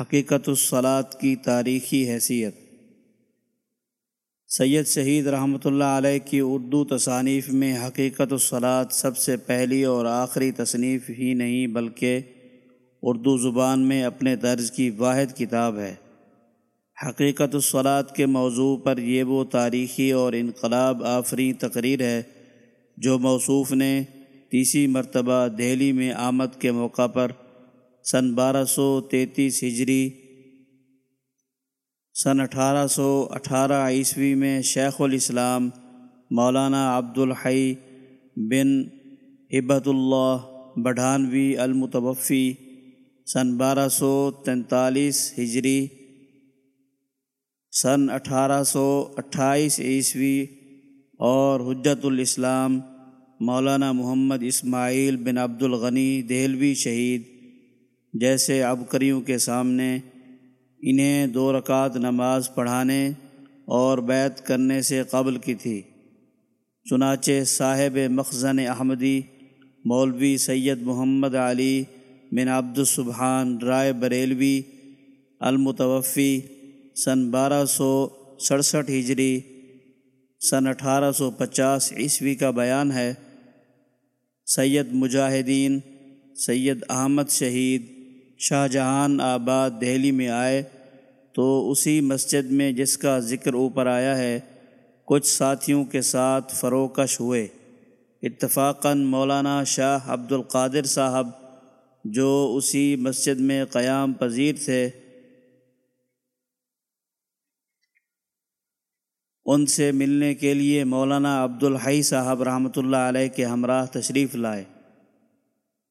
حقیقت الصلاط کی تاریخی حیثیت۔ سید شہید رحمۃ اللہ علیہ کی اردو تصانیف میں حقیقت الصلاط سب سے پہلی اور آخری تصنیف ہی نہیں بلکہ اردو زبان میں اپنے درج کی واحد کتاب ہے۔ حقیقت الصلاط کے موضوع پر یہ وہ تاریخی اور انقلاب آفری تقریر ہے جو موصوف نے تیسری مرتبہ دہلی میں آمد کے موقع پر سن بارہ سو تینتیس ہجری، سن اٹھارہ سو اٹھارہ عیسوی میں شیخ الاسلام مولانا عبد الحی بن ہبت اللہ بڑھانوی المتوفی، سن بارہ سو تینتالیس ہجری، سن اٹھارہ سو اٹھائیس عیسوی اور حجت الاسلام مولانا محمد اسماعیل بن عبد الغنی دہلوی شہید۔ جیسے عبکریوں کے سامنے انہیں دو رکعت نماز پڑھانے اور بیت کرنے سے قبل کی تھی۔ چنانچہ صاحب مخزن احمدی مولوی سید محمد علی بن عبد السبحان رائے بریلوی المتوفی سن بارہ سو سڑسٹھ ہجری سن اٹھارہ سو پچاس عیسوی کا بیان ہے۔ سید مجاہدین سید احمد شہید شاہ جہان آباد دہلی میں آئے تو اسی مسجد میں جس کا ذکر اوپر آیا ہے، کچھ ساتھیوں کے ساتھ فروکش ہوئے۔ اتفاقاً مولانا شاہ عبد القادر صاحب، جو اسی مسجد میں قیام پذیر تھے، ان سے ملنے کے لیے مولانا عبد الحی صاحب رحمۃ اللہ علیہ کے ہمراہ تشریف لائے۔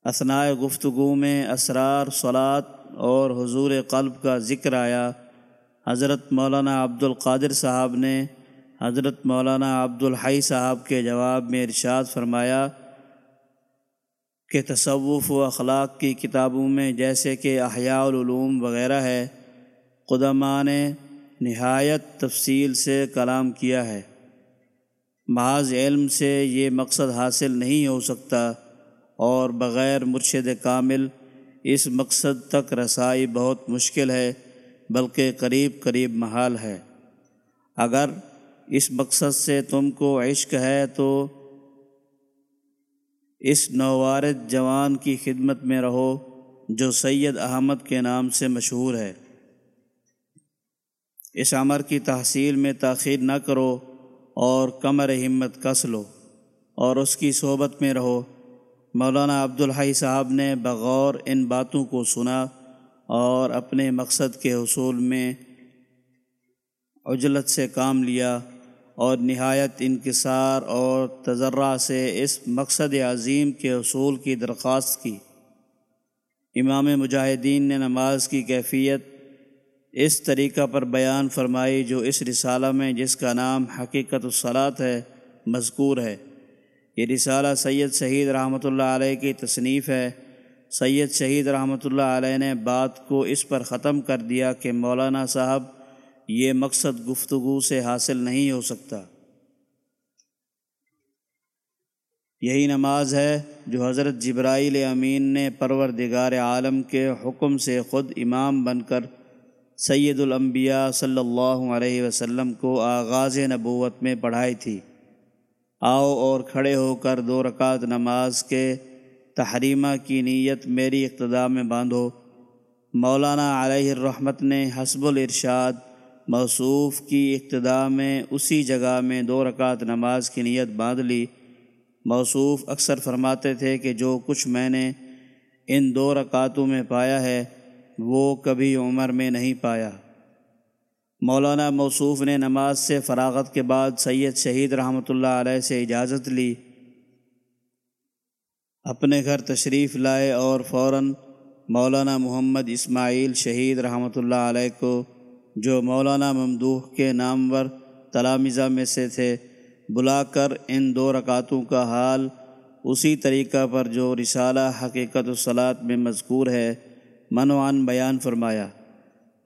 اثناء گفتگو میں اسرار، صلات اور حضور قلب کا ذکر آیا۔ حضرت مولانا عبد القادر صاحب نے حضرت مولانا عبد الحی صاحب کے جواب میں ارشاد فرمایا کہ تصوف و اخلاق کی کتابوں میں جیسے کہ احیاء العلوم وغیرہ ہے، قدماء نے نہایت تفصیل سے کلام کیا ہے۔ بعض علم سے یہ مقصد حاصل نہیں ہو سکتا۔ اور بغیر مرشد کامل اس مقصد تک رسائی بہت مشکل ہے، بلکہ قریب قریب محال ہے۔ اگر اس مقصد سے تم کو عشق ہے تو اس نوارد جوان کی خدمت میں رہو جو سید احمد کے نام سے مشہور ہے۔ اس عمر کی تحصیل میں تاخیر نہ کرو اور کمر ہمت کس لو اور اس کی صحبت میں رہو۔ مولانا عبدالحی صاحب نے بغور ان باتوں کو سنا اور اپنے مقصد کے حصول میں عجلت سے کام لیا اور نہایت انکسار اور تجرہ سے اس مقصد عظیم کے حصول کی درخواست کی۔ امام مجاہدین نے نماز کی کیفیت اس طریقہ پر بیان فرمائی جو اس رسالہ میں جس کا نام حقیقت الصلاط ہے، مذکور ہے۔ یہ رسالہ سید شہید رحمۃ اللہ علیہ کی تصنیف ہے۔ سید شہید رحمۃ اللہ علیہ نے بات کو اس پر ختم کر دیا کہ مولانا صاحب، یہ مقصد گفتگو سے حاصل نہیں ہو سکتا۔ یہی نماز ہے جو حضرت جبرائیل امین نے پروردگار عالم کے حکم سے خود امام بن کر سید الانبیاء صلی اللہ علیہ وسلم کو آغاز نبوت میں پڑھائی تھی۔ آؤ اور کھڑے ہو کر دو رکعت نماز کے تحریمہ کی نیت میری اقتدا میں باندھو۔ مولانا علیہ الرحمت نے حسب الارشاد موصوف کی ابتدا میں اسی جگہ میں دو رکعت نماز کی نیت باندھ لی۔ موصوف اکثر فرماتے تھے کہ جو کچھ میں نے ان دو رکعتوں میں پایا ہے وہ کبھی عمر میں نہیں پایا۔ مولانا موصوف نے نماز سے فراغت کے بعد سید شہید رحمۃ اللہ علیہ سے اجازت لی۔ اپنے گھر تشریف لائے اور فوراً مولانا محمد اسماعیل شہید رحمۃ اللہ علیہ کو، جو مولانا ممدوح کے نامور تلامزہ میں سے تھے، بلا کر ان دو رکعتوں کا حال اسی طریقہ پر جو رسالہ حقیقت الصلاط میں مذکور ہے منوعان بیان فرمایا۔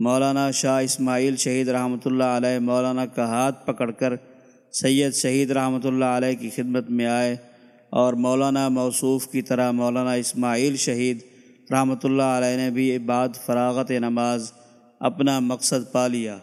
مولانا شاہ اسماعیل شہید رحمۃ اللہ علیہ، مولانا کا ہاتھ پکڑ کر سید شہید رحمۃ اللہ علیہ کی خدمت میں آئے اور مولانا موصوف کی طرح مولانا اسماعیل شہید رحمۃ اللہ علیہ نے بھی بعد فراغت نماز اپنا مقصد پا لیا۔